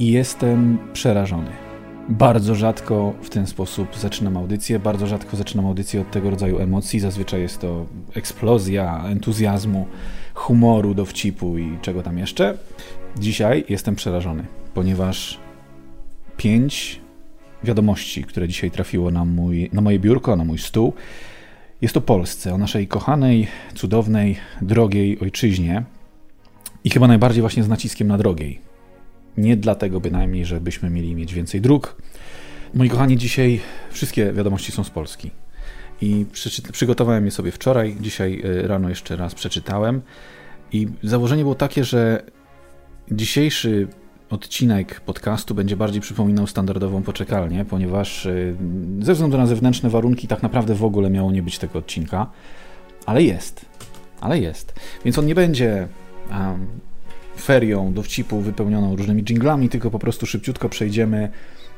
i jestem przerażony. Bardzo rzadko w ten sposób zaczynam audycję, bardzo rzadko zaczynam audycję od tego rodzaju emocji. Zazwyczaj jest to eksplozja entuzjazmu, humoru, dowcipu i czego tam jeszcze. Dzisiaj jestem przerażony, ponieważ pięć wiadomości, które dzisiaj trafiło na, mój, na moje biurko, na mój stół, jest o Polsce, o naszej kochanej, cudownej, drogiej ojczyźnie i chyba najbardziej właśnie z naciskiem na drogiej. Nie dlatego bynajmniej, żebyśmy mieli mieć więcej dróg. Moi kochani, dzisiaj wszystkie wiadomości są z Polski. I przygotowałem je sobie wczoraj, dzisiaj y, rano jeszcze raz przeczytałem. I założenie było takie, że dzisiejszy odcinek podcastu będzie bardziej przypominał standardową poczekalnię, ponieważ y, ze względu na zewnętrzne warunki tak naprawdę w ogóle miało nie być tego odcinka, ale jest. Ale jest. Więc on nie będzie um, ferią dowcipu wypełnioną różnymi jinglami, tylko po prostu szybciutko przejdziemy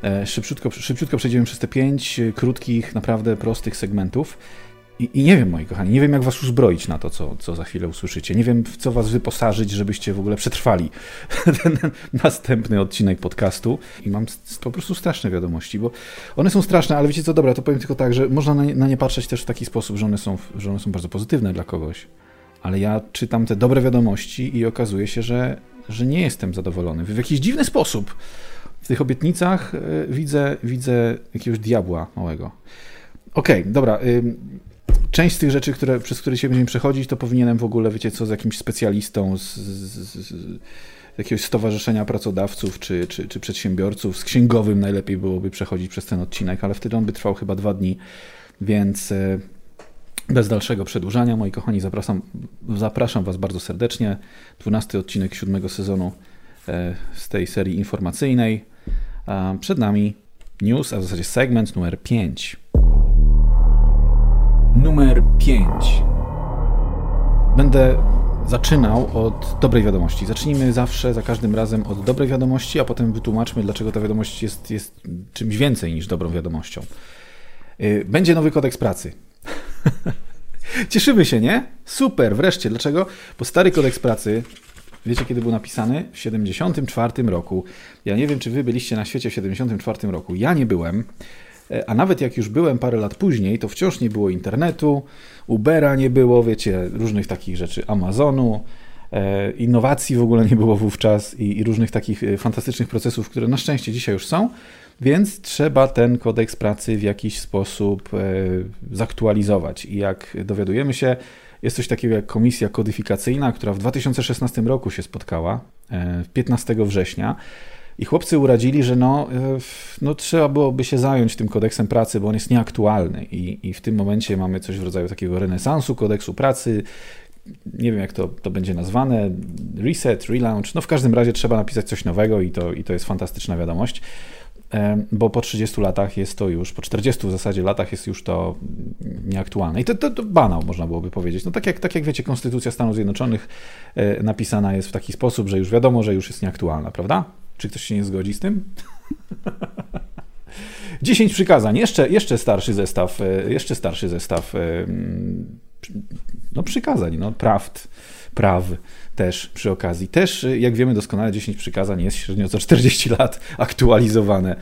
e, szybciutko, szybciutko przejdziemy przez te pięć krótkich, naprawdę prostych segmentów i, I, nie wiem, moi kochani, nie wiem, jak was uzbroić na to, co, co za chwilę usłyszycie. Nie wiem, w co was wyposażyć, żebyście w ogóle przetrwali ten następny odcinek podcastu. I mam po prostu straszne wiadomości, bo one są straszne, ale wiecie co, dobra, to powiem tylko tak, że można na nie, na nie patrzeć też w taki sposób, że one, są, że one są bardzo pozytywne dla kogoś. Ale ja czytam te dobre wiadomości i okazuje się, że, że nie jestem zadowolony. W jakiś dziwny sposób w tych obietnicach y, widzę, widzę jakiegoś diabła małego. Okej, okay, dobra część z tych rzeczy, które, przez które się będziemy przechodzić, to powinienem w ogóle, wiecie co, z jakimś specjalistą z, z, z jakiegoś stowarzyszenia pracodawców czy, czy, czy, przedsiębiorców, z księgowym najlepiej byłoby przechodzić przez ten odcinek, ale wtedy on by trwał chyba dwa dni, więc e, bez dalszego przedłużania, moi kochani, zapraszam, zapraszam Was bardzo serdecznie. 12 odcinek siódmego sezonu e, z tej serii informacyjnej. Przed nami news, a w zasadzie segment numer 5 numer 5. Będę zaczynał od dobrej wiadomości. Zacznijmy zawsze, za każdym razem od dobrej wiadomości, a potem wytłumaczmy, dlaczego ta wiadomość jest, jest czymś więcej niż dobrą wiadomością. Y, będzie nowy kodeks pracy. Cieszymy się, nie? Super, wreszcie. Dlaczego? Bo stary kodeks pracy, wiecie kiedy był napisany? W 74 roku. Ja nie wiem, czy wy byliście na świecie w 74 roku. Ja nie byłem. E, a nawet jak już byłem parę lat później, to wciąż nie było internetu, Ubera nie było, wiecie, różnych takich rzeczy, Amazonu, innowacji w ogóle nie było wówczas i, i różnych takich e, fantastycznych procesów, które na szczęście dzisiaj już są, więc trzeba ten kodeks pracy w jakiś sposób zaktualizować. I jak dowiadujemy się, jest coś takiego jak komisja kodyfikacyjna, która w 2016 roku się spotkała, 15 września. I chłopcy uradzili, że no, e, no trzeba byłoby się zająć tym kodeksem pracy, bo on jest nieaktualny. I, I w tym momencie mamy coś w rodzaju takiego renesansu kodeksu pracy. Nie wiem, jak to, to będzie nazwane, reset, relaunch. No w każdym razie trzeba napisać coś nowego i to, i to jest fantastyczna wiadomość, bo po 30 latach jest to już, po 40 w zasadzie latach jest już to nieaktualne. I to, to, to banał, można byłoby powiedzieć. No tak jak, tak jak wiecie, Konstytucja Stanów Zjednoczonych e, napisana jest w taki sposób, że już wiadomo, że już jest nieaktualna, prawda? Czy ktoś się nie zgodzi z tym? 10 przykazań, jeszcze, jeszcze starszy zestaw, e, jeszcze starszy zestaw no, przykazań, no, prawd, praw też przy okazji. Też, jak wiemy doskonale, 10 przykazań jest średnio co 40 lat aktualizowane,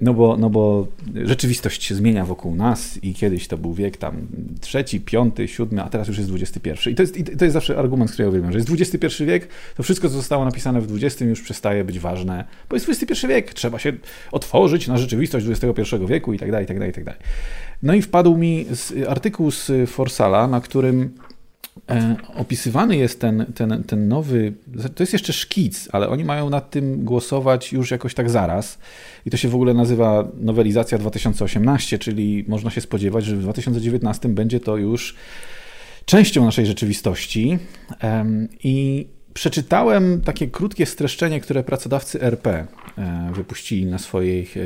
no bo, no bo rzeczywistość się zmienia wokół nas i kiedyś to był wiek tam trzeci, piąty, siódmy, a teraz już jest XXI. I to jest, i to jest zawsze argument, z którego uwielbiam, że jest XXI wiek, to wszystko, co zostało napisane w XX już przestaje być ważne, bo jest XXI wiek, trzeba się otworzyć na rzeczywistość XXI wieku i tak dalej, i tak dalej, i tak dalej. No i wpadł mi artykuł z Forsala, na którym E, opisywany jest ten, ten, ten nowy, to jest jeszcze szkic, ale oni mają nad tym głosować już jakoś tak zaraz. I to się w ogóle nazywa nowelizacja 2018, czyli można się spodziewać, że w 2019 będzie to już częścią naszej rzeczywistości. I przeczytałem takie krótkie streszczenie, które pracodawcy RP e, wypuścili na swoich, e,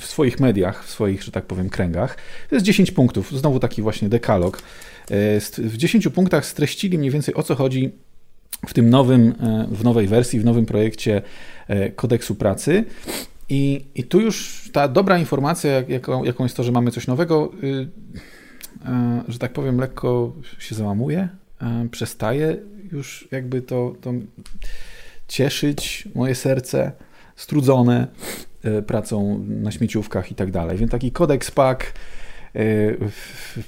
w swoich mediach, w swoich, że tak powiem, kręgach. To jest 10 punktów, znowu taki właśnie dekalog E, w 10 punktach streścili mniej więcej o co chodzi w tym nowym, w nowej wersji, w nowym projekcie kodeksu pracy. I, I tu już ta dobra informacja, jaką, jaką jest to, że mamy coś nowego, y, że tak powiem, lekko się załamuje, przestaje już jakby to, to cieszyć moje serce strudzone pracą na śmieciówkach i tak dalej. Więc taki kodeks PAK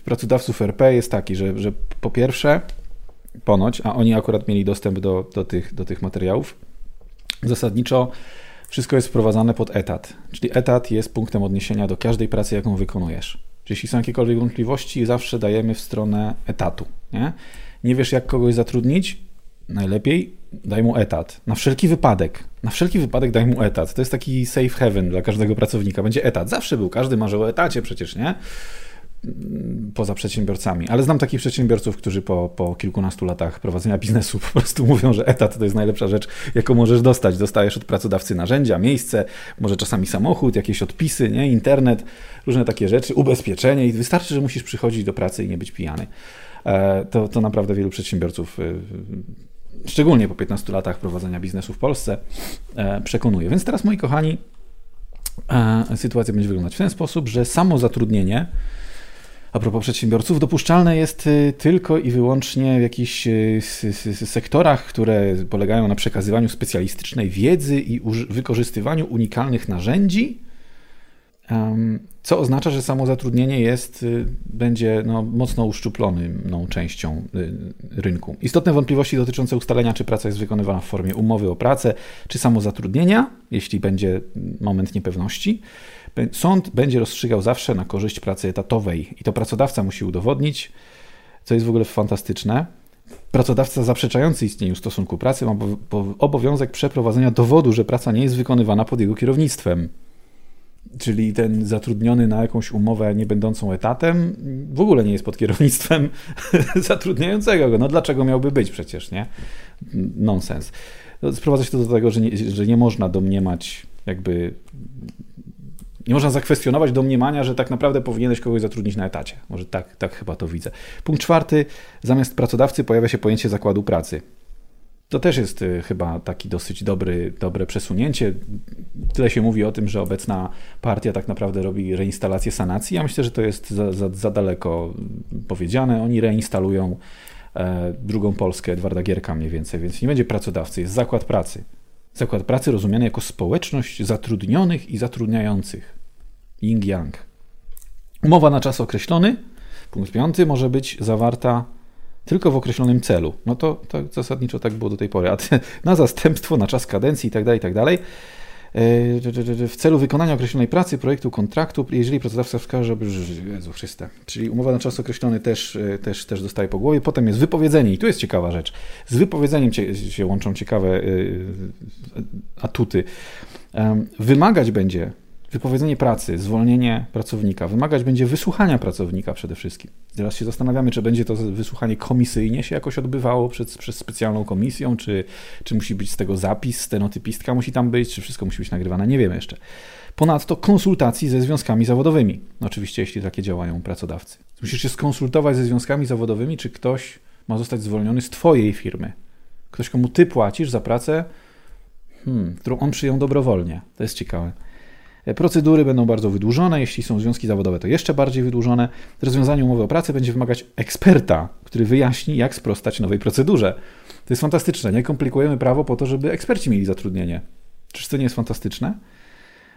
pracodawców RP jest taki, że, że po pierwsze, ponoć, a oni akurat mieli dostęp do, do, tych, do tych materiałów, zasadniczo wszystko jest wprowadzane pod etat. Czyli etat jest punktem odniesienia do każdej pracy, jaką wykonujesz. Czyli jeśli są jakiekolwiek wątpliwości, zawsze dajemy w stronę etatu. Nie, nie wiesz, jak kogoś zatrudnić? Najlepiej daj mu etat. Na wszelki wypadek. Na wszelki wypadek daj mu etat. To jest taki safe haven dla każdego pracownika. Będzie etat. Zawsze był. Każdy marzył o etacie przecież, nie? poza przedsiębiorcami. Ale znam takich przedsiębiorców, którzy po, po kilkunastu latach prowadzenia biznesu po prostu mówią, że etat to jest najlepsza rzecz, jaką możesz dostać. Dostajesz od pracodawcy narzędzia, miejsce, może czasami samochód, jakieś odpisy, nie? internet, różne takie rzeczy, ubezpieczenie i wystarczy, że musisz przychodzić do pracy i nie być pijany. E, to, to naprawdę wielu przedsiębiorców e, szczególnie po 15 latach prowadzenia biznesu w Polsce, e, przekonuje. Więc teraz, moi kochani, sytuacja będzie wyglądać w ten sposób, że samo zatrudnienie a propos przedsiębiorców, dopuszczalne jest y, tylko i wyłącznie w jakichś y, sektorach, które polegają na przekazywaniu specjalistycznej wiedzy i wykorzystywaniu unikalnych narzędzi, co oznacza, że samo zatrudnienie jest, y, będzie no, mocno uszczuploną częścią rynku. Istotne wątpliwości dotyczące ustalenia, czy praca jest wykonywana w formie umowy o pracę, czy samo zatrudnienia, jeśli będzie moment niepewności Sąd będzie rozstrzygał zawsze na korzyść pracy etatowej i to pracodawca musi udowodnić, co jest w ogóle fantastyczne. Pracodawca zaprzeczający istnieniu stosunku pracy ma obowiązek przeprowadzenia dowodu, że praca nie jest wykonywana pod jego kierownictwem. Czyli ten zatrudniony na jakąś umowę nie będącą etatem w ogóle nie jest pod kierownictwem zatrudniającego go. No dlaczego miałby być przecież, nie? Nonsens. Sprowadza się to do tego, że nie, że nie można domniemać jakby nie można zakwestionować domniemania, że tak naprawdę powinieneś kogoś zatrudnić na etacie. Może tak, tak chyba to widzę. Punkt czwarty. Zamiast pracodawcy pojawia się pojęcie zakładu pracy. To też jest y, chyba taki dosyć dobry, dobre przesunięcie. Tyle się mówi o tym, że obecna partia tak naprawdę robi reinstalację sanacji. Ja myślę, że to jest za, za, za daleko powiedziane. Oni reinstalują e, drugą Polskę, Edwarda Gierka mniej więcej, więc nie będzie pracodawcy, jest zakład pracy. Zakład pracy rozumiany jako społeczność zatrudnionych i zatrudniających. Yin-yang. Umowa na czas określony, punkt piąty, może być zawarta tylko w określonym celu. No to, to zasadniczo tak było do tej pory. A na zastępstwo, na czas kadencji itd., tak itd., tak e, w celu wykonania określonej pracy, projektu, kontraktu, jeżeli pracodawca wskaże, że Jezu Chryste, czyli umowa na czas określony też, e, też, też dostaje po głowie, potem jest wypowiedzenie i tu jest ciekawa rzecz. Z wypowiedzeniem się łączą ciekawe e, atuty. Wymagać będzie wypowiedzenie pracy, zwolnienie pracownika, wymagać będzie wysłuchania pracownika przede wszystkim. Teraz się zastanawiamy, czy będzie to wysłuchanie komisyjnie się jakoś odbywało przez, przez specjalną komisją, czy, czy musi być z tego zapis, stenotypistka musi tam być, czy wszystko musi być nagrywane, nie wiemy jeszcze. Ponadto konsultacji ze związkami zawodowymi. Oczywiście, jeśli takie działają pracodawcy. Musisz się skonsultować ze związkami zawodowymi, czy ktoś ma zostać zwolniony z Twojej firmy. Ktoś, komu Ty płacisz za pracę, hmm, którą on przyjął dobrowolnie. To jest ciekawe. Procedury będą bardzo wydłużone, jeśli są związki zawodowe, to jeszcze bardziej wydłużone. Rozwiązanie umowy o pracę będzie wymagać eksperta, który wyjaśni, jak sprostać nowej procedurze. To jest fantastyczne. Nie komplikujemy prawo po to, żeby eksperci mieli zatrudnienie. Czyż to nie jest fantastyczne?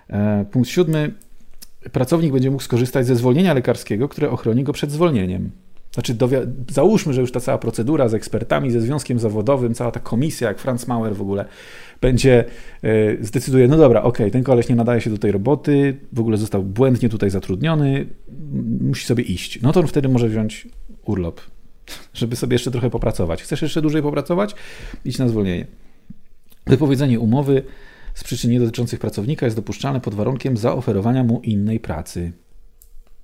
E, punkt siódmy. Pracownik będzie mógł skorzystać ze zwolnienia lekarskiego, które ochroni go przed zwolnieniem. Znaczy, załóżmy, że już ta cała procedura z ekspertami, ze związkiem zawodowym, cała ta komisja, jak Franz Mauer w ogóle, będzie, e, zdecyduje, no dobra, okej, okay, ten koleś nie nadaje się do tej roboty, w ogóle został błędnie tutaj zatrudniony, musi sobie iść. No to on wtedy może wziąć urlop, żeby sobie jeszcze trochę popracować. Chcesz jeszcze dłużej popracować? Idź na zwolnienie. Wypowiedzenie umowy z przyczyn niedotyczących pracownika jest dopuszczalne pod warunkiem zaoferowania mu innej pracy.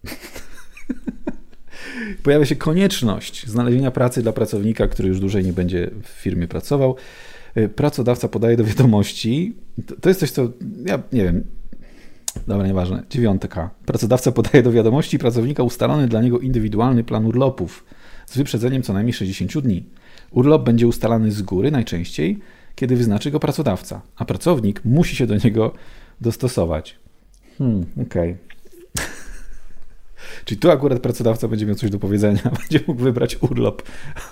Pojawia się konieczność znalezienia pracy dla pracownika, który już dłużej nie będzie w firmie pracował. Y, pracodawca podaje do wiadomości, to jest coś, co ja nie wiem, dobra, nieważne, dziewiątka. Pracodawca podaje do wiadomości pracownika ustalony dla niego indywidualny plan urlopów z wyprzedzeniem co najmniej 60 dni. Urlop będzie ustalany z góry najczęściej, kiedy wyznaczy go pracodawca, a pracownik musi się do niego dostosować. Hmm, okej. Okay. Czyli tu akurat pracodawca będzie miał coś do powiedzenia, będzie mógł wybrać urlop.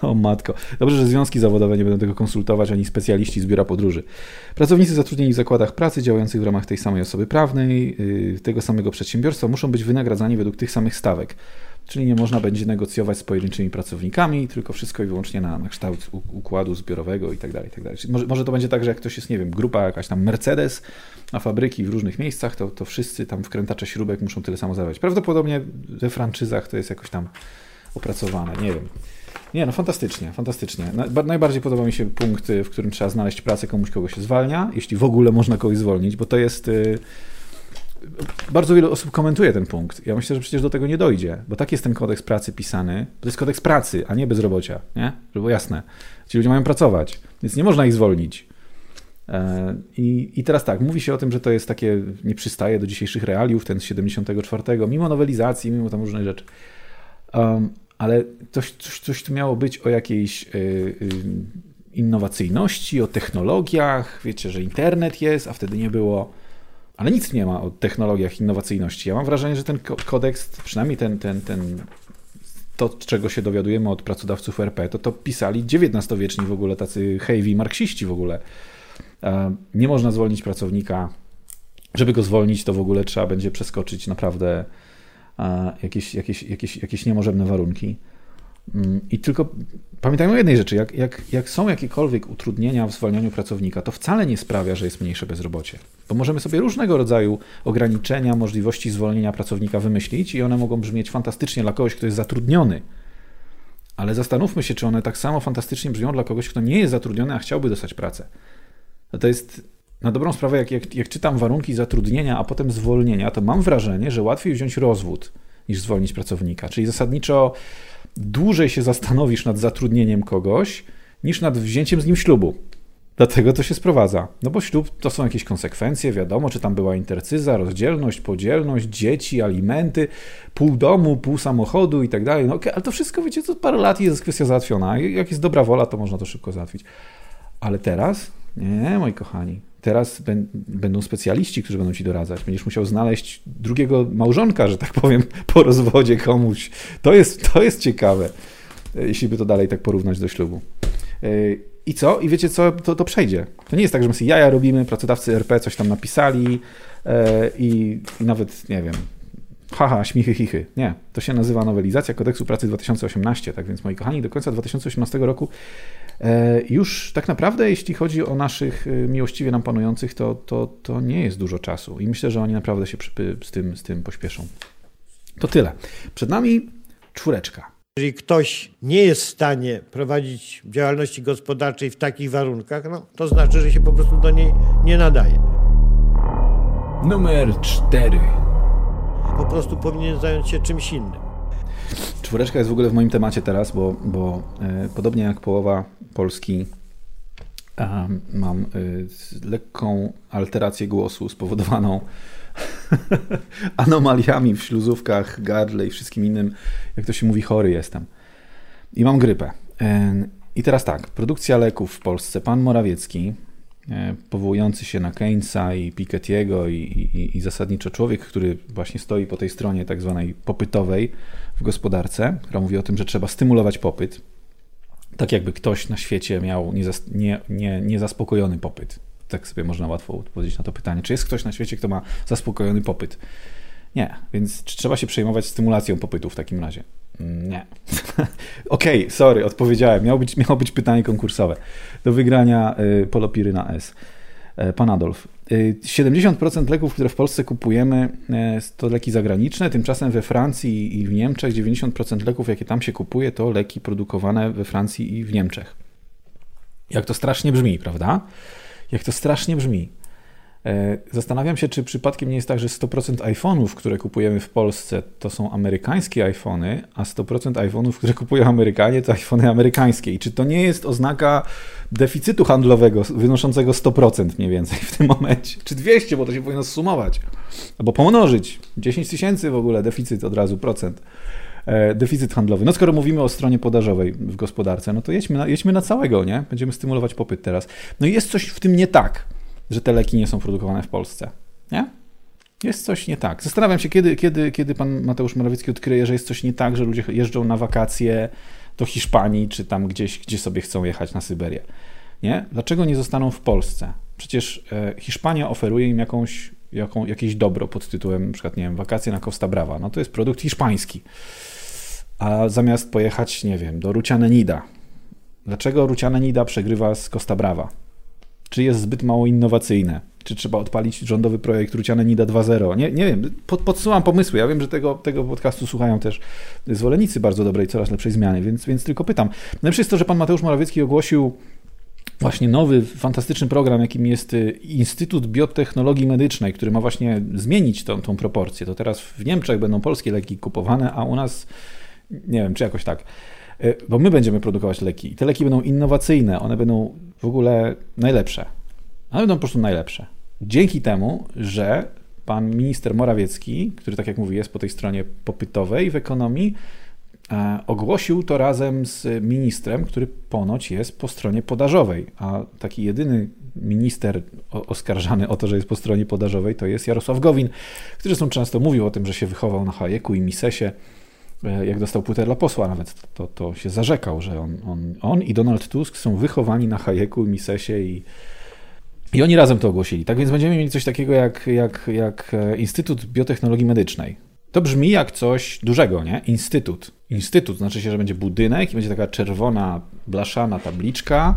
O matko. Dobrze, że związki zawodowe nie będą tego konsultować, ani specjaliści z biura podróży. Pracownicy zatrudnieni w zakładach pracy działających w ramach tej samej osoby prawnej, yy, tego samego przedsiębiorstwa muszą być wynagradzani według tych samych stawek. Czyli nie można będzie negocjować z pojedynczymi pracownikami, tylko wszystko i wyłącznie na, na kształt układu zbiorowego i tak dalej, tak dalej. Może, może to będzie tak, że jak ktoś jest, nie wiem, grupa jakaś tam Mercedes, a fabryki w różnych miejscach, to, to wszyscy tam wkrętacze śrubek muszą tyle samo zarabiać. Prawdopodobnie we franczyzach to jest jakoś tam opracowane, nie wiem. Nie, no fantastycznie, fantastycznie. Najbardziej podoba mi się punkt, w którym trzeba znaleźć pracę komuś, kogo się zwalnia, jeśli w ogóle można kogoś zwolnić, bo to jest y, bardzo wiele osób komentuje ten punkt. Ja myślę, że przecież do tego nie dojdzie, bo tak jest ten kodeks pracy pisany. To jest kodeks pracy, a nie bezrobocia, nie? Żeby było jasne. Ci ludzie mają pracować, więc nie można ich zwolnić. E, I, I teraz tak, mówi się o tym, że to jest takie, nie przystaje do dzisiejszych realiów, ten z 74, mimo nowelizacji, mimo tam różnych rzeczy. Um, ale coś, coś, coś tu miało być o jakiejś y, y, innowacyjności, o technologiach. Wiecie, że internet jest, a wtedy nie było ale nic nie ma o technologiach innowacyjności. Ja mam wrażenie, że ten kodeks, przynajmniej ten, ten, ten, to, czego się dowiadujemy od pracodawców RP, to to pisali XIX-wieczni w ogóle tacy heavy marksiści w ogóle. E, nie można zwolnić pracownika. Żeby go zwolnić, to w ogóle trzeba będzie przeskoczyć naprawdę e, jakieś, jakieś, jakieś, jakieś niemożebne warunki. Mm, I tylko pamiętajmy o jednej rzeczy, jak, jak, jak są jakiekolwiek utrudnienia w zwalnianiu pracownika, to wcale nie sprawia, że jest mniejsze bezrobocie. Bo możemy sobie różnego rodzaju ograniczenia, możliwości zwolnienia pracownika wymyślić i one mogą brzmieć fantastycznie dla kogoś, kto jest zatrudniony. Ale zastanówmy się, czy one tak samo fantastycznie brzmią dla kogoś, kto nie jest zatrudniony, a chciałby dostać pracę. To jest na dobrą sprawę, jak, jak, jak czytam warunki zatrudnienia, a potem zwolnienia, to mam wrażenie, że łatwiej wziąć rozwód niż zwolnić pracownika. Czyli zasadniczo dłużej się zastanowisz nad zatrudnieniem kogoś, niż nad wzięciem z nim ślubu. Dlatego to się sprowadza. No bo ślub to są jakieś konsekwencje, wiadomo, czy tam była intercyza, rozdzielność, podzielność, dzieci, alimenty, pół domu, pół samochodu i tak dalej. No okay, ale to wszystko, wiecie, to parę lat jest kwestia załatwiona. Jak jest dobra wola, to można to szybko załatwić. Ale teraz? Nie, moi kochani. Teraz będą specjaliści, którzy będą ci doradzać. Będziesz musiał znaleźć drugiego małżonka, że tak powiem, po rozwodzie komuś. To jest, to jest ciekawe, jeśli by to dalej tak porównać do ślubu. E, I co? I wiecie co? To, to przejdzie. To nie jest tak, że my sobie jaja robimy, pracodawcy RP coś tam napisali e, i, i nawet, nie wiem, haha, śmichy, chichy. Nie, to się nazywa nowelizacja kodeksu pracy 2018, tak więc moi kochani, do końca 2018 roku E, już tak naprawdę, jeśli chodzi o naszych e, miłościwie nam panujących, to, to, to nie jest dużo czasu i myślę, że oni naprawdę się z tym, z tym pośpieszą. To tyle. Przed nami czwóreczka. Jeżeli ktoś nie jest w stanie prowadzić działalności gospodarczej w takich warunkach, no, to znaczy, że się po prostu do niej nie nadaje. Numer cztery. Po prostu powinien zająć się czymś innym. Czwóreczka jest w ogóle w moim temacie teraz, bo, bo e, podobnie jak połowa Polski e, mam e, lekką alterację głosu spowodowaną anomaliami w śluzówkach, gardle i wszystkim innym, jak to się mówi, chory jestem. I mam grypę. E, I teraz tak, produkcja leków w Polsce. Pan Morawiecki, powołujący się na Keynesa i Piketty'ego i, i, i zasadniczo człowiek, który właśnie stoi po tej stronie tak zwanej popytowej, w gospodarce, która mówi o tym, że trzeba stymulować popyt. Tak jakby ktoś na świecie miał nie, nie, niezaspokojony popyt. Tak sobie można łatwo odpowiedzieć na to pytanie. Czy jest ktoś na świecie, kto ma zaspokojony popyt? Nie, więc czy trzeba się przejmować stymulacją popytu w takim razie? Nie. Okej, okay, sorry, odpowiedziałem. Miało być, miało być pytanie konkursowe. Do wygrania y, Polopiryna S. E, pan Adolf. 70% e, leków, które w Polsce kupujemy, e, to leki zagraniczne, tymczasem we Francji i w Niemczech 90% leków, jakie tam się kupuje, to leki produkowane we Francji i w Niemczech. Jak to strasznie brzmi, prawda? Jak to strasznie brzmi. E, zastanawiam się, czy przypadkiem nie jest tak, że 100% iPhone'ów, które kupujemy w Polsce, to są amerykańskie iPhony, a 100% iPhone'ów, które kupują Amerykanie, to iPhony amerykańskie. I czy to nie jest oznaka deficytu handlowego wynoszącego 100% mniej więcej w tym momencie? Czy 200, bo to się powinno sumować. Albo pomnożyć. 10 tysięcy w ogóle deficyt od razu procent e, deficyt handlowy. No skoro mówimy o stronie podażowej w gospodarce, no to jedźmy na, jedźmy na całego, nie? Będziemy stymulować popyt teraz. No i jest coś w tym nie tak że te leki nie są produkowane w Polsce. Nie? Jest coś nie tak. Zastanawiam się, kiedy, kiedy, kiedy pan Mateusz Morawiecki odkryje, że jest coś nie tak, że ludzie jeżdżą na wakacje do Hiszpanii, czy tam gdzieś, gdzie sobie chcą jechać na Syberię. Nie? Dlaczego nie zostaną w Polsce? Przecież e, Hiszpania oferuje im jakąś, jaką, jakieś dobro pod tytułem przykład, nie wiem, wakacje na Costa Brava. No to jest produkt hiszpański. A zamiast pojechać, nie wiem, do Rucianenida. Dlaczego Rucianenida przegrywa z Costa Brava? Czy jest zbyt mało innowacyjne? Czy trzeba odpalić rządowy projekt Rucianenida 2.0? Nie, nie wiem, pod, podsyłam pomysły. Ja wiem, że tego, tego podcastu słuchają też zwolennicy bardzo dobrej, coraz lepszej zmiany, więc, więc tylko pytam. Najlepsze jest to, że pan Mateusz Morawiecki ogłosił właśnie nowy, fantastyczny program, jakim jest y, Instytut Biotechnologii Medycznej, który ma właśnie zmienić tą, tą proporcję. To teraz w Niemczech będą polskie leki kupowane, a u nas nie wiem, czy jakoś tak. Y, bo my będziemy produkować leki i te leki będą innowacyjne, one będą w ogóle najlepsze. One będą po prostu najlepsze. Dzięki temu, że pan minister Morawiecki, który tak jak mówię jest po tej stronie popytowej w ekonomii, E, ogłosił to razem z ministrem, który ponoć jest po stronie podażowej, a taki jedyny minister oskarżany o to, że jest po stronie podażowej, to jest Jarosław Gowin, który zresztą często mówił o tym, że się wychował na Hajeku i Misesie, jak dostał płytę dla posła nawet, to, to się zarzekał, że on, on, on i Donald Tusk są wychowani na Hajeku i Misesie i, i oni razem to ogłosili. Tak więc będziemy mieli coś takiego jak, jak, jak e, Instytut Biotechnologii Medycznej. To brzmi jak coś dużego, nie? Instytut. Instytut znaczy się, że będzie budynek i będzie taka czerwona, blaszana tabliczka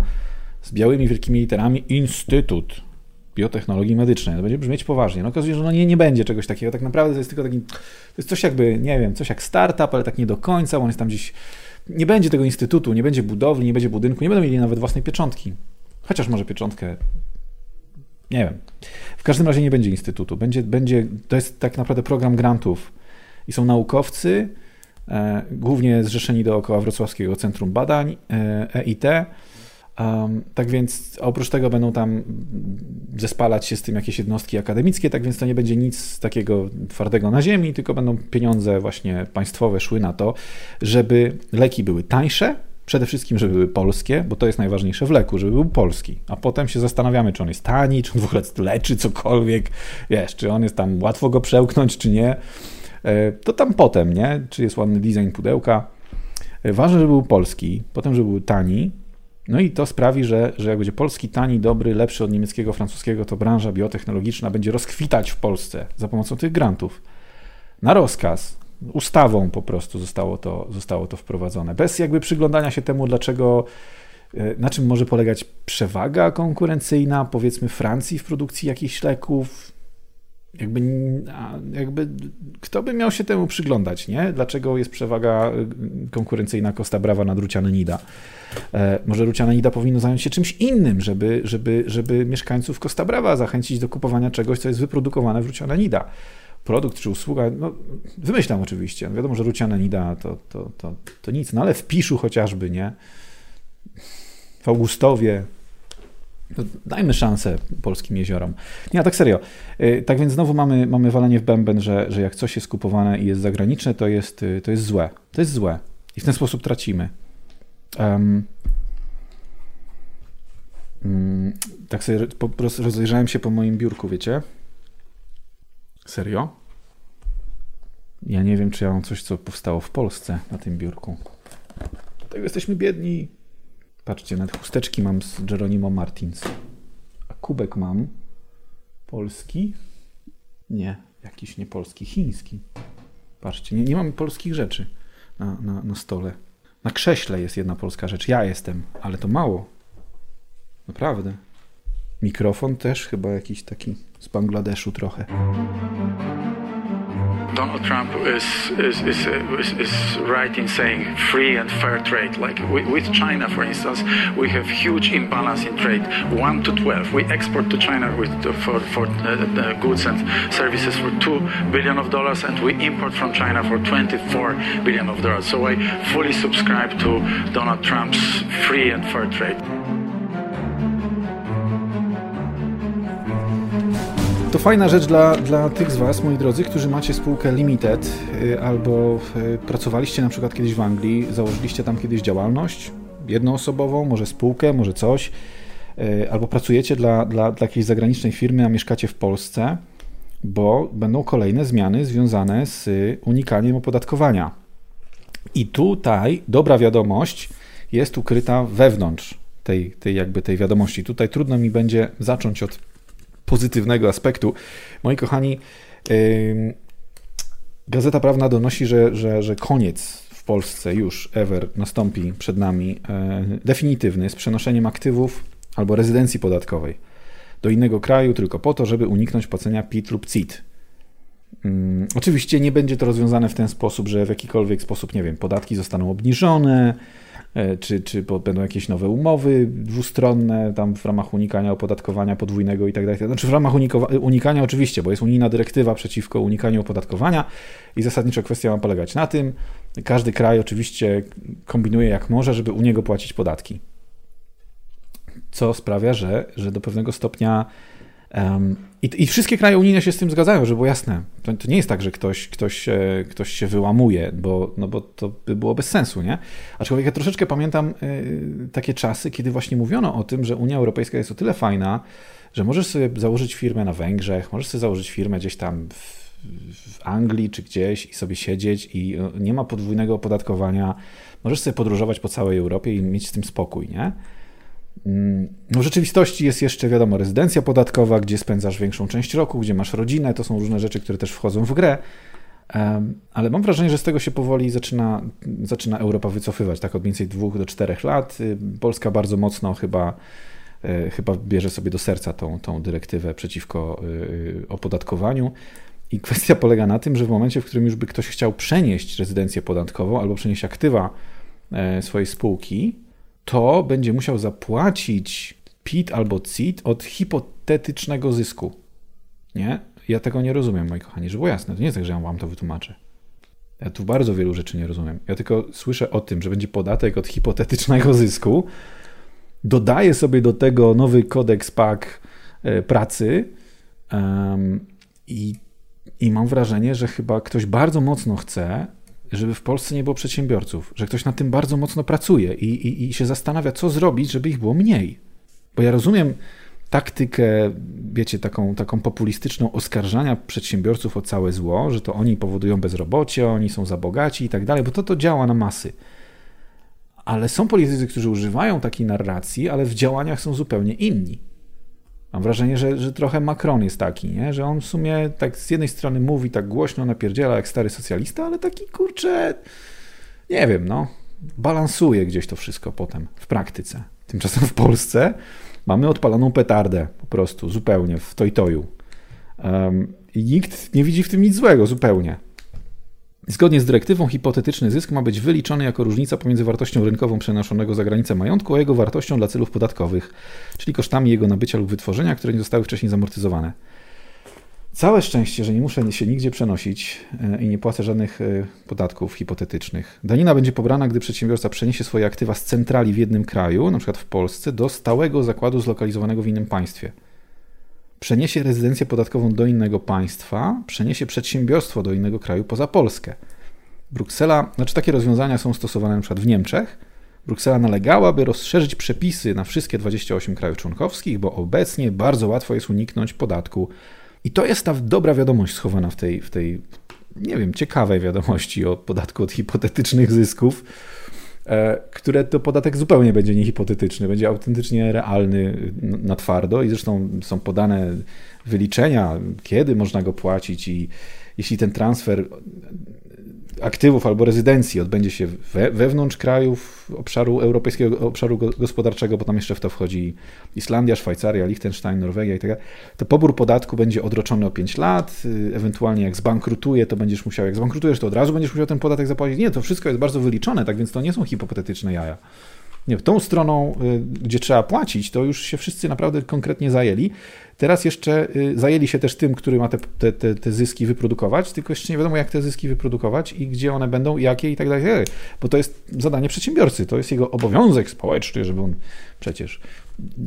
z białymi wielkimi literami Instytut Biotechnologii Medycznej. To będzie brzmieć poważnie. No okazuje się, że no nie, nie będzie czegoś takiego. Tak naprawdę to jest tylko taki, to jest coś jakby, nie wiem, coś jak startup, ale tak nie do końca, on jest tam gdzieś, nie będzie tego instytutu, nie będzie budowli, nie będzie budynku, nie będą mieli nawet własnej pieczątki. Chociaż może pieczątkę nie wiem. W każdym razie nie będzie instytutu. Będzie, będzie, to jest tak naprawdę program grantów i są naukowcy, e, głównie zrzeszeni dookoła Wrocławskiego Centrum Badań EIT. Um, tak więc oprócz tego będą tam zespalać się z tym jakieś jednostki akademickie, tak więc to nie będzie nic takiego twardego na ziemi, tylko będą pieniądze właśnie państwowe szły na to, żeby leki były tańsze, Przede wszystkim, żeby były polskie, bo to jest najważniejsze w leku, żeby był polski. A potem się zastanawiamy, czy on jest tani, czy on w ogóle leczy cokolwiek, wiesz, czy on jest tam łatwo go przełknąć, czy nie. E, to tam potem, nie? Czy jest ładny design pudełka. E, ważne, żeby był polski, potem, żeby był tani. No i to sprawi, że, że jak będzie polski, tani, dobry, lepszy od niemieckiego, francuskiego, to branża biotechnologiczna będzie rozkwitać w Polsce za pomocą tych grantów. Na rozkaz, ustawą po prostu zostało to, zostało to wprowadzone. Bez jakby przyglądania się temu, dlaczego, e, na czym może polegać przewaga konkurencyjna, powiedzmy Francji w produkcji jakichś leków, jakby, jakby kto by miał się temu przyglądać, nie? Dlaczego jest przewaga y, konkurencyjna Costa Brava nad Rucianenida? E, może Rucianenida powinno zająć się czymś innym, żeby, żeby, żeby mieszkańców Costa Brava zachęcić do kupowania czegoś, co jest wyprodukowane w Rucianenida. Produkt czy usługa, no wymyślam oczywiście. Wiadomo, że Rucianenida to, to, to, to nic, no ale w Piszu chociażby, nie? W Augustowie, dajmy szansę polskim jeziorom. Nie, a tak serio. Y, tak więc znowu mamy, mamy walenie w bęben, że, że jak coś jest kupowane i jest zagraniczne, to jest, y, to jest złe. To jest złe. I w ten sposób tracimy. Um, tak sobie po rozejrzałem się po moim biurku, wiecie? Serio? Ja nie wiem, czy ja mam coś, co powstało w Polsce na tym biurku. Dlatego jesteśmy biedni. Patrzcie, nawet chusteczki mam z Geronimo Martins. A kubek mam polski? Nie, jakiś nie polski, chiński. Patrzcie, nie, nie mam polskich rzeczy na, na, na stole. Na krześle jest jedna polska rzecz. Ja jestem, ale to mało. Naprawdę. Mikrofon też chyba jakiś taki z Bangladeszu trochę. Donald Trump is is, is, is, is right in saying free and fair trade. Like with China, for instance, we have huge imbalance in trade, one to twelve. We export to China with for for uh, goods and services for two billion of dollars, and we import from China for twenty-four billion of dollars. So I fully subscribe to Donald Trump's free and fair trade. Fajna rzecz dla, dla tych z Was, moi drodzy, którzy macie spółkę Limited y, albo y, pracowaliście na przykład kiedyś w Anglii, założyliście tam kiedyś działalność jednoosobową, może spółkę, może coś, y, albo pracujecie dla, dla, dla jakiejś zagranicznej firmy, a mieszkacie w Polsce. bo będą kolejne zmiany związane z unikaniem opodatkowania. I tutaj dobra wiadomość jest ukryta wewnątrz tej, tej jakby tej wiadomości. Tutaj trudno mi będzie zacząć od pozytywnego aspektu. Moi kochani, Gazeta Prawna donosi, że, że, że koniec w Polsce już ever nastąpi przed nami yy, definitywny z przenoszeniem aktywów albo rezydencji podatkowej do innego kraju tylko po to, żeby uniknąć płacenia PIT lub CIT. Hmm, oczywiście nie będzie to rozwiązane w ten sposób, że w jakikolwiek sposób, nie wiem, podatki zostaną obniżone, E, czy, czy będą jakieś nowe umowy dwustronne tam w ramach unikania opodatkowania podwójnego i tak dalej. Znaczy w ramach unikania oczywiście, bo jest unijna dyrektywa przeciwko unikaniu opodatkowania i zasadniczo kwestia ma polegać na tym, każdy kraj oczywiście kombinuje jak może, żeby u niego płacić podatki. Co sprawia, że, że do pewnego stopnia Um, i, I, wszystkie kraje unijne się z tym zgadzają, żeby było jasne. To, to, nie jest tak, że ktoś, ktoś, ktoś się wyłamuje, bo, no bo to by było bez sensu, nie? Aczkolwiek ja troszeczkę pamiętam y, takie czasy, kiedy właśnie mówiono o tym, że Unia Europejska jest o tyle fajna, że możesz sobie założyć firmę na Węgrzech, możesz sobie założyć firmę gdzieś tam w, w Anglii czy gdzieś i sobie siedzieć i y, nie ma podwójnego opodatkowania. Możesz sobie podróżować po całej Europie i mieć z tym spokój, nie? No w rzeczywistości jest jeszcze, wiadomo, rezydencja podatkowa, gdzie spędzasz większą część roku, gdzie masz rodzinę, to są różne rzeczy, które też wchodzą w grę, ale mam wrażenie, że z tego się powoli zaczyna, zaczyna Europa wycofywać, tak od mniej więcej dwóch do czterech lat. Y, Polska bardzo mocno chyba, y, chyba bierze sobie do serca tą, tą dyrektywę przeciwko y, opodatkowaniu. I kwestia polega na tym, że w momencie, w którym już by ktoś chciał przenieść rezydencję podatkową albo przenieść aktywa e, swojej spółki, to będzie musiał zapłacić PIT albo CIT od hipotetycznego zysku. Nie? Ja tego nie rozumiem, moi kochani, żeby było jasne. To nie jest tak, że ja wam to wytłumaczę. Ja tu bardzo wielu rzeczy nie rozumiem. Ja tylko słyszę o tym, że będzie podatek od hipotetycznego zysku. Dodaję sobie do tego nowy kodeks PAK e, pracy um, i, i mam wrażenie, że chyba ktoś bardzo mocno chce, żeby w Polsce nie było przedsiębiorców, że ktoś nad tym bardzo mocno pracuje i, i, i się zastanawia, co zrobić, żeby ich było mniej. Bo ja rozumiem taktykę, wiecie, taką, taką populistyczną oskarżania przedsiębiorców o całe zło, że to oni powodują bezrobocie, oni są za bogaci i tak dalej, bo to to działa na masy. Ale są politycy, którzy używają takiej narracji, ale w działaniach są zupełnie inni. Mam wrażenie, że, że trochę Macron jest taki, nie? że on w sumie tak z jednej strony mówi tak głośno, napierdziela jak stary socjalista, ale taki kurczę, nie wiem, no, balansuje gdzieś to wszystko potem w praktyce. Tymczasem w Polsce mamy odpaloną petardę po prostu, zupełnie w toj-toju. Um, I nikt nie widzi w tym nic złego, zupełnie. Zgodnie z dyrektywą hipotetyczny zysk ma być wyliczony jako różnica pomiędzy wartością rynkową przenoszonego za granicę majątku, a jego wartością dla celów podatkowych, czyli kosztami jego nabycia lub wytworzenia, które nie zostały wcześniej zamortyzowane. Całe szczęście, że nie muszę się nigdzie przenosić e, i nie płacę żadnych e, podatków hipotetycznych. Danina będzie pobrana, gdy przedsiębiorca przeniesie swoje aktywa z centrali w jednym kraju, np. w Polsce, do stałego zakładu zlokalizowanego w innym państwie przeniesie rezydencję podatkową do innego państwa, przeniesie przedsiębiorstwo do innego kraju poza Polskę. Bruksela, znaczy takie rozwiązania są stosowane np. w Niemczech. Bruksela nalegała, by rozszerzyć przepisy na wszystkie 28 krajów członkowskich, bo obecnie bardzo łatwo jest uniknąć podatku. I to jest ta dobra wiadomość schowana w tej, w tej nie wiem, ciekawej wiadomości o podatku od hipotetycznych zysków które to podatek zupełnie będzie niehipotetyczny, będzie autentycznie realny na twardo i zresztą są podane wyliczenia, kiedy można go płacić i jeśli ten transfer aktywów albo rezydencji odbędzie się we, wewnątrz krajów obszaru europejskiego obszaru gospodarczego, bo tam jeszcze w to wchodzi Islandia, Szwajcaria, Liechtenstein, Norwegia i tak to pobór podatku będzie odroczony o 5 lat, y, ewentualnie jak zbankrutuje, to będziesz musiał, jak zbankrutujesz, to od razu będziesz musiał ten podatek zapłacić. Nie, to wszystko jest bardzo wyliczone, tak więc to nie są hipotetyczne jaja. Nie, tą stroną, y, gdzie trzeba płacić, to już się wszyscy naprawdę konkretnie zajęli. Teraz jeszcze y, zajęli się też tym, który ma te, te, te, te, zyski wyprodukować, tylko jeszcze nie wiadomo, jak te zyski wyprodukować i gdzie one będą, jakie i tak dalej. Bo to jest zadanie przedsiębiorcy, to jest jego obowiązek społeczny, żeby on przecież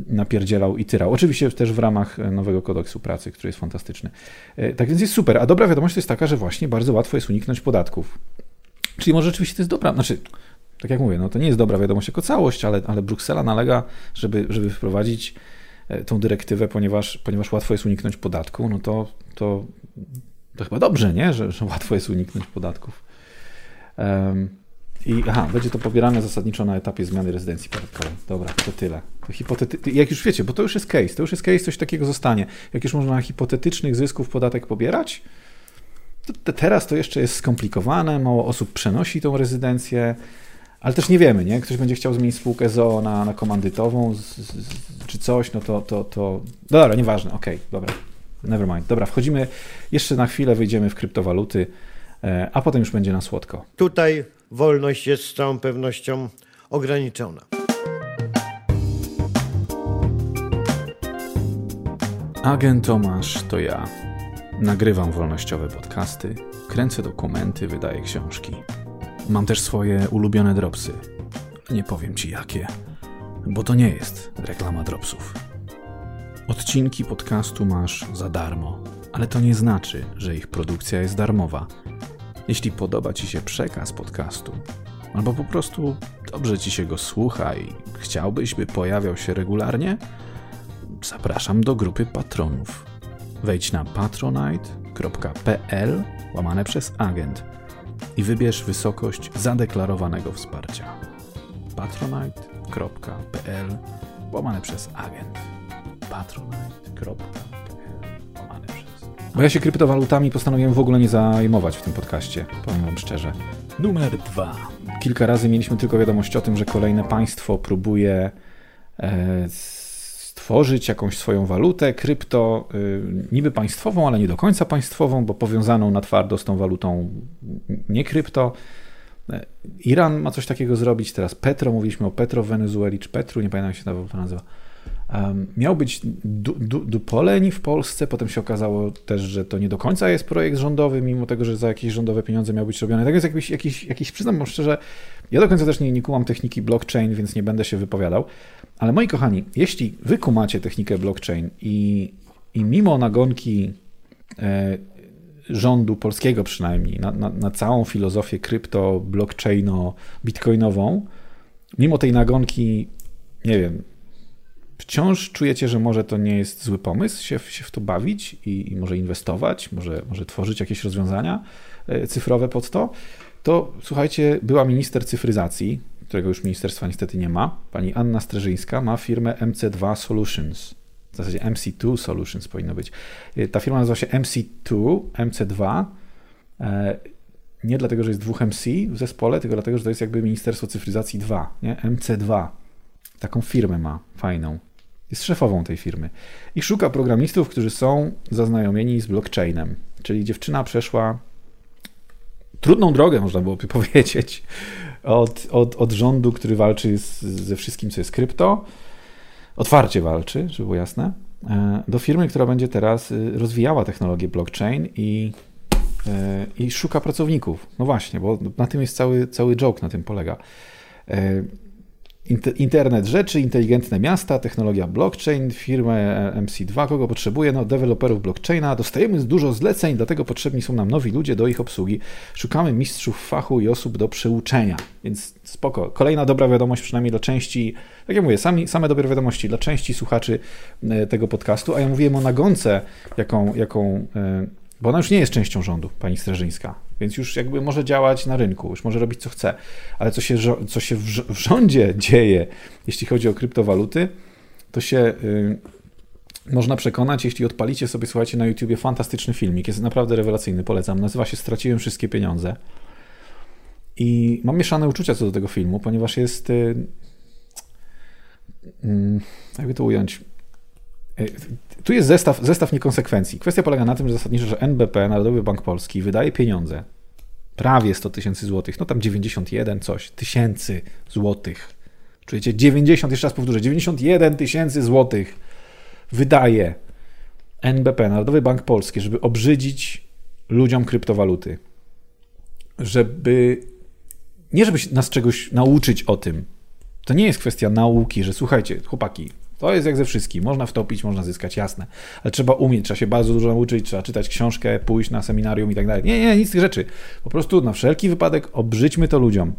napierdzielał i tyrał. Oczywiście też w ramach nowego kodeksu pracy, który jest fantastyczny. Y, tak więc jest super. A dobra wiadomość to jest taka, że właśnie bardzo łatwo jest uniknąć podatków. Czyli może rzeczywiście to jest dobra, znaczy tak jak mówię, no to nie jest dobra wiadomość jako całość, ale, ale Bruksela nalega, żeby, żeby wprowadzić e, tą dyrektywę, ponieważ, ponieważ łatwo jest uniknąć podatku, no to, to, to chyba dobrze, nie? Że, że łatwo jest uniknąć podatków. Um, I aha, będzie to pobierane zasadniczo na etapie zmiany rezydencji podatkowej. Dobra, to tyle. To hipotety... Jak już wiecie, bo to już jest case, to już jest case, coś takiego zostanie. Jak już można na hipotetycznych zysków podatek pobierać, to teraz to jeszcze jest skomplikowane, mało osób przenosi tą rezydencję, ale też nie wiemy, nie? Ktoś będzie chciał zmienić spółkę ZOO na, na komandytową z, z, czy coś, no to, to, to... No dobra, nieważne, okej, okay, dobra, never mind. Dobra, wchodzimy, jeszcze na chwilę wyjdziemy w kryptowaluty, e, a potem już będzie na słodko. Tutaj wolność jest z całą pewnością ograniczona. Agent Tomasz to ja. Nagrywam wolnościowe podcasty, kręcę dokumenty, wydaję książki. Mam też swoje ulubione dropsy. Nie powiem ci jakie, bo to nie jest reklama dropsów. Odcinki podcastu masz za darmo, ale to nie znaczy, że ich produkcja jest darmowa. Jeśli podoba ci się przekaz podcastu, albo po prostu dobrze ci się go słucha i chciałbyś, by pojawiał się regularnie, zapraszam do grupy patronów Wejdź na patronite.pl łamane przez agent i wybierz wysokość zadeklarowanego wsparcia. patronite.pl łamane przez agent. patronite.pl łamane przez... Bo ja się kryptowalutami postanowiłem w ogóle nie zajmować w tym podcaście, powiem wam szczerze. Numer dwa. Kilka razy mieliśmy tylko wiadomość o tym, że kolejne państwo próbuje e, tworzyć jakąś swoją walutę, krypto, y, niby państwową, ale nie do końca państwową, bo powiązaną na twardo z tą walutą nie krypto. E, Iran ma coś takiego zrobić, teraz Petro, mówiliśmy o Petro w Wenezueli, czy Petru, nie pamiętam jak się ta waluta nazywa. Miał być du, Dupoleń w Polsce, potem się okazało też, że to nie do końca jest projekt rządowy, mimo tego, że za jakieś rządowe pieniądze miał być robiony. Tak więc jakiś, jakiś, jakiś przyznam szczerze, ja do końca też nie, nie kumam techniki blockchain, więc nie będę się wypowiadał. Ale moi kochani, jeśli wy kumacie technikę blockchain i, i mimo nagonki e, rządu polskiego przynajmniej na, na, na całą filozofię krypto, blockchaino, bitcoinową, mimo tej nagonki, nie wiem, wciąż czujecie, że może to nie jest zły pomysł się, się w to bawić i, i, może inwestować, może, może tworzyć jakieś rozwiązania e, cyfrowe pod to, to słuchajcie, była minister cyfryzacji, którego już ministerstwa niestety nie ma, pani Anna Streżyńska ma firmę MC2 Solutions. W zasadzie MC2 Solutions powinno być. E, ta firma nazywa się MC2, MC2. E, nie dlatego, że jest dwóch MC w zespole, tylko dlatego, że to jest jakby Ministerstwo Cyfryzacji 2, nie? MC2. Taką firmę ma, fajną. Jest szefową tej firmy. I szuka programistów, którzy są zaznajomieni z blockchainem. Czyli dziewczyna przeszła trudną drogę, można byłoby powiedzieć, od, od, od rządu, który walczy z, ze wszystkim, co jest krypto, otwarcie walczy, żeby było jasne, e, do firmy, która będzie teraz y, rozwijała technologię blockchain i, e, i szuka pracowników. No właśnie, bo na tym jest cały, cały joke, na tym polega. Internet rzeczy, inteligentne miasta, technologia blockchain, firmę MC2, kogo potrzebuje? No, deweloperów blockchaina. Dostajemy dużo zleceń, dlatego potrzebni są nam nowi ludzie do ich obsługi. Szukamy mistrzów fachu i osób do przeuczenia, więc spoko. Kolejna dobra wiadomość, przynajmniej dla części, tak jak mówię, sami, same dobre wiadomości dla części słuchaczy e, tego podcastu, a ja mówiłem o nagonce, jaką, jaką e, bo ona już nie jest częścią rządu, pani Strażyńska, więc już jakby może działać na rynku, już może robić co chce, ale co się, co się w rządzie dzieje, jeśli chodzi o kryptowaluty, to się y, można przekonać, jeśli odpalicie sobie, słuchajcie, na YouTubie fantastyczny filmik, jest naprawdę rewelacyjny, polecam, nazywa się Straciłem wszystkie pieniądze. I mam mieszane uczucia co do tego filmu, ponieważ jest, y, y, jakby to ująć, tu jest zestaw, zestaw niekonsekwencji. Kwestia polega na tym, że zasadniczo, że NBP, Narodowy Bank Polski, wydaje pieniądze, prawie 100 tysięcy złotych, no tam 91 coś, tysięcy złotych. Czujecie? 90, jeszcze raz powtórzę, 91 tysięcy złotych wydaje NBP, Narodowy Bank Polski, żeby obrzydzić ludziom kryptowaluty. Żeby, nie żeby nas czegoś nauczyć o tym. To nie jest kwestia nauki, że słuchajcie, chłopaki, to jest jak ze wszystkim. Można wtopić, można zyskać, jasne. Ale trzeba umieć, trzeba się bardzo dużo nauczyć, trzeba czytać książkę, pójść na seminarium i tak dalej. Nie, nie, nic z tych rzeczy. Po prostu na wszelki wypadek obrzydźmy to ludziom.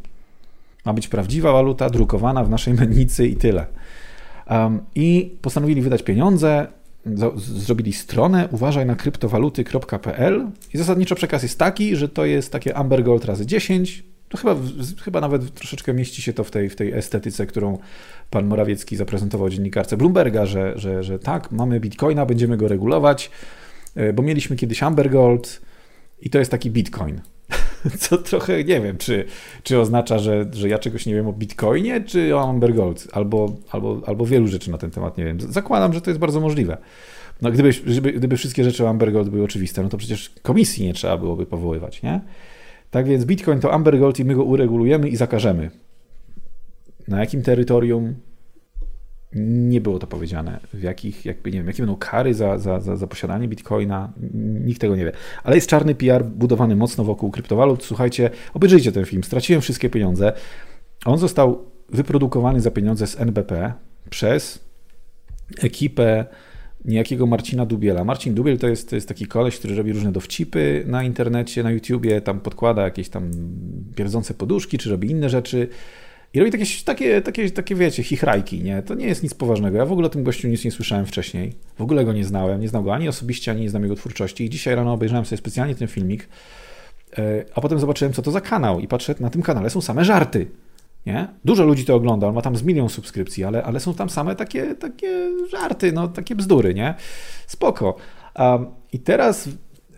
Ma być prawdziwa waluta, drukowana w naszej mennicy i tyle. Um, I postanowili wydać pieniądze, zrobili stronę uważaj na kryptowaluty.pl i zasadniczo przekaz jest taki, że to jest takie Amber Gold razy 10. To chyba, chyba nawet troszeczkę mieści się to w tej, w tej estetyce, którą pan Morawiecki zaprezentował dziennikarce Bloomberga, że, że, że tak, mamy bitcoina, będziemy go regulować, e, bo mieliśmy kiedyś Amber Gold i to jest taki bitcoin. Co trochę nie wiem, czy, czy oznacza, że, że ja czegoś nie wiem o Bitcoinie, czy o Amber Gold, albo, albo, albo wielu rzeczy na ten temat nie wiem. Zakładam, że to jest bardzo możliwe. No, gdyby, gdyby, wszystkie rzeczy o Amber Gold były oczywiste, no to przecież komisji nie trzeba byłoby powoływać, nie? Tak więc Bitcoin to Amber Gold i my go uregulujemy i zakażemy. Na jakim terytorium? Nie było to powiedziane. W jakich, jakby, nie wiem, jakie będą kary za, za, za, za posiadanie bitcoina? Nikt tego nie wie. Ale jest czarny PR budowany mocno wokół kryptowalut. Słuchajcie, obejrzyjcie ten film. Straciłem wszystkie pieniądze. On został wyprodukowany za pieniądze z NBP przez ekipę niejakiego Marcina Dubiela. Marcin Dubiel to jest, to jest taki koleś, który robi różne dowcipy na internecie, na YouTubie, tam podkłada jakieś tam pierdzące poduszki, czy robi inne rzeczy. I robi takie, takie, takie, takie wiecie, chichrajki, nie? To nie jest nic poważnego. Ja w ogóle o tym gościu nic nie słyszałem wcześniej. W ogóle go nie znałem. Nie znam go ani osobiście, ani nie znam jego twórczości. I dzisiaj rano obejrzałem sobie specjalnie ten filmik, e, a potem zobaczyłem, co to za kanał. I patrzę, na tym kanale są same żarty. Nie? Dużo ludzi to ogląda, on ma tam z milion subskrypcji, ale, ale są tam same takie, takie żarty, no, takie bzdury, nie? Spoko. Um, I teraz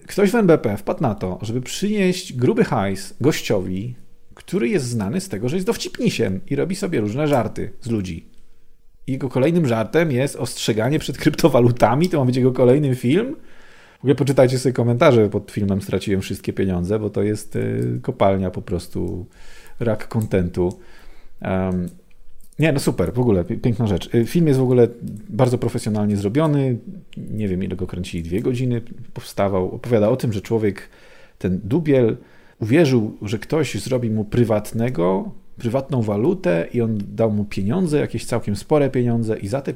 ktoś w NBP wpadł na to, żeby przynieść gruby hajs gościowi, który jest znany z tego, że jest dowcipnisiem i robi sobie różne żarty z ludzi. Jego kolejnym żartem jest ostrzeganie przed kryptowalutami, to ma być jego kolejny film. W ogóle poczytajcie sobie komentarze pod filmem Straciłem wszystkie pieniądze, bo to jest y, kopalnia po prostu rak kontentu. Um, nie, no super, w ogóle piękna rzecz. Y, film jest w ogóle bardzo profesjonalnie zrobiony. Nie wiem, ile go kręcili, dwie godziny powstawał. Opowiada o tym, że człowiek, ten dubiel, uwierzył, że ktoś zrobi mu prywatnego, prywatną walutę i on dał mu pieniądze, jakieś całkiem spore pieniądze i za te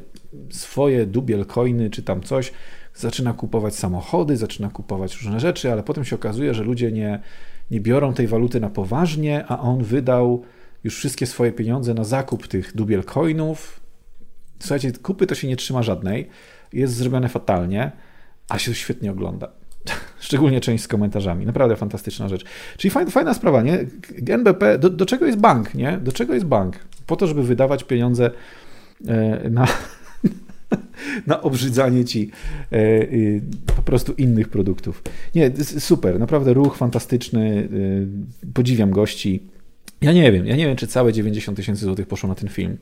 swoje dubiel coiny czy tam coś zaczyna kupować samochody, zaczyna kupować różne rzeczy, ale potem się okazuje, że ludzie nie, nie biorą tej waluty na poważnie, a on wydał już wszystkie swoje pieniądze na zakup tych dubiel coinów. Słuchajcie, kupy to się nie trzyma żadnej, jest zrobione fatalnie, a się świetnie ogląda. Szczególnie część z komentarzami. Naprawdę fantastyczna rzecz. Czyli fajna, fajna sprawa, nie? NBP, do, do, czego jest bank, nie? Do czego jest bank? Po to, żeby wydawać pieniądze e, na, na obrzydzanie ci e, po prostu innych produktów. Nie, super, naprawdę ruch fantastyczny. E, podziwiam gości. Ja nie wiem, ja nie wiem, czy całe 90 tysięcy złotych poszło na ten film.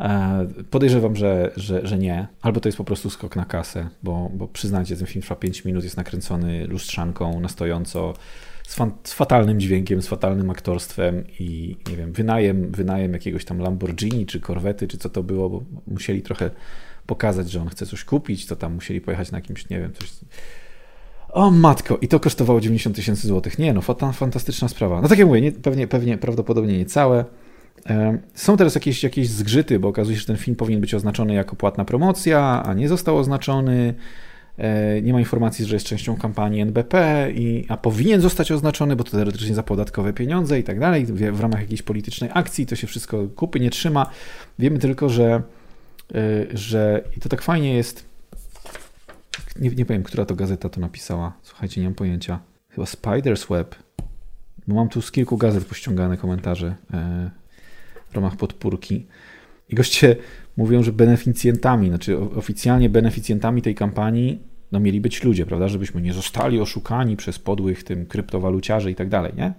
E, podejrzewam, że, że, że nie. Albo to jest po prostu skok na kasę, bo, bo przyznajcie, ten film trwa 5 minut, jest nakręcony lustrzanką na stojąco, z, z, fatalnym dźwiękiem, z fatalnym aktorstwem i nie wiem, wynajem, wynajem jakiegoś tam Lamborghini czy korwety, czy co to było, bo musieli trochę pokazać, że on chce coś kupić, to tam musieli pojechać na jakimś, nie wiem, coś... O matko, i to kosztowało 90 tysięcy złotych. Nie no, fantastyczna sprawa. No tak jak mówię, nie, pewnie, pewnie, prawdopodobnie nie całe. Są teraz jakieś, jakieś zgrzyty, bo okazuje się, że ten film powinien być oznaczony jako płatna promocja, a nie został oznaczony. E, nie ma informacji, że jest częścią kampanii NBP, i, a powinien zostać oznaczony, bo to teoretycznie za podatkowe pieniądze i tak dalej. W ramach jakiejś politycznej akcji to się wszystko kupy nie trzyma. Wiemy tylko, że, e, że i to tak fajnie jest. Nie, nie powiem, która to gazeta to napisała. Słuchajcie, nie mam pojęcia. Chyba Spider's Web. Bo mam tu z kilku gazet pościągane komentarze e, w ramach podpórki. I goście mówią, że beneficjentami, znaczy oficjalnie beneficjentami tej kampanii no mieli być ludzie, prawda, żebyśmy nie zostali oszukani przez podłych tym kryptowaluciarzy i tak dalej, nie?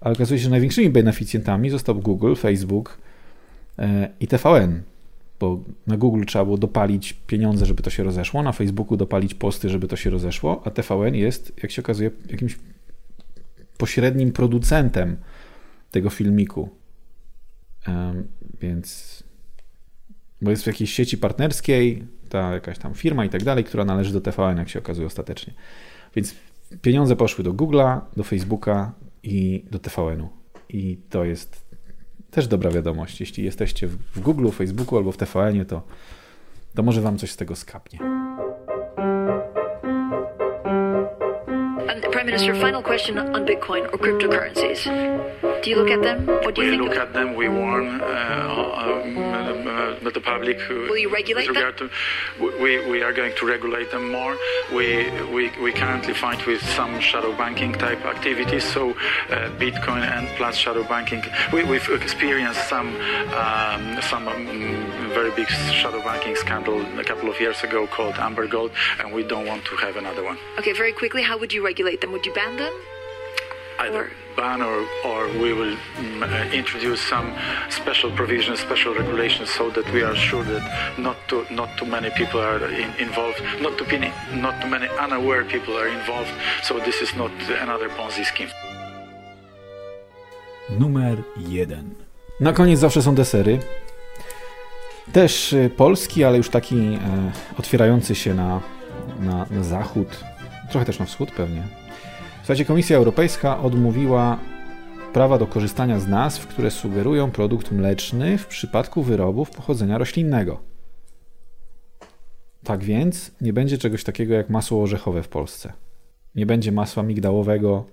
Ale okazuje się, że największymi beneficjentami został Google, Facebook e, i TVN, bo na Google trzeba było dopalić pieniądze, żeby to się rozeszło, na Facebooku dopalić posty, żeby to się rozeszło, a TVN jest, jak się okazuje, jakimś pośrednim producentem tego filmiku. Więc, bo jest w jakiejś sieci partnerskiej, ta jakaś tam firma i tak dalej, która należy do TVN, jak się okazuje ostatecznie. Więc pieniądze poszły do Google'a, do Facebooka i do TVN-u. I to jest też dobra wiadomość. Jeśli jesteście w Google, Facebooku albo w TVN-ie, to, to może wam coś z tego skapnie. Prime Minister, final question on Bitcoin or cryptocurrencies. Do you look at them? What do you we think look of at them. We warn uh, uh, uh, the public. who- Will you regulate with regard To, we, we are going to regulate them more. We, we, we currently fight with some shadow banking type activities. So uh, Bitcoin and plus shadow banking. We, we've experienced some um, some um, very big shadow banking scandal a couple of years ago called Amber Gold, and we don't want to have another one. Okay, very quickly, how would you regulate them? Would you ban them? either Or- ban or, or we will mm, uh, introduce some special provisions, special regulations, so that we are sure that not too not too many people are in, involved, not too many not too many unaware people are involved. So this is not another Ponzi scheme. Numer jeden. Na koniec zawsze są desery. Też y, polski, ale już taki e, otwierający się na, na, na zachód, trochę też na wschód pewnie. Słuchajcie, Komisja Europejska odmówiła prawa do korzystania z nazw, które sugerują produkt mleczny w przypadku wyrobów pochodzenia roślinnego. Tak więc nie będzie czegoś takiego jak masło orzechowe w Polsce. Nie będzie masła migdałowego,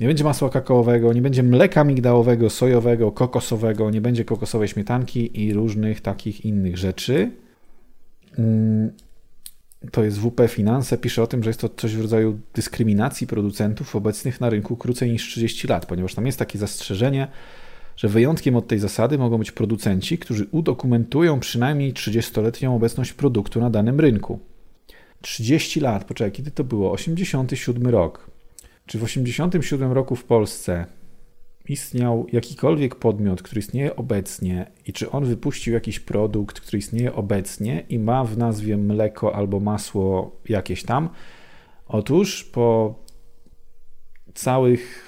nie będzie masła kakaowego, nie będzie mleka migdałowego, sojowego, kokosowego, nie będzie kokosowej śmietanki i różnych takich innych rzeczy. To jest WP Finanse, pisze o tym, że jest to coś w rodzaju dyskryminacji producentów obecnych na rynku krócej niż 30 lat, ponieważ tam jest takie zastrzeżenie, że wyjątkiem od tej zasady mogą być producenci, którzy udokumentują przynajmniej 30-letnią obecność produktu na danym rynku. 30 lat, poczekaj, kiedy to było? 87 rok. Czy w 87 roku w Polsce istniał jakikolwiek podmiot, który istnieje obecnie i czy on wypuścił jakiś produkt, który istnieje obecnie i ma w nazwie mleko albo masło jakieś tam? Otóż po całych